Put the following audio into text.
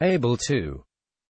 able to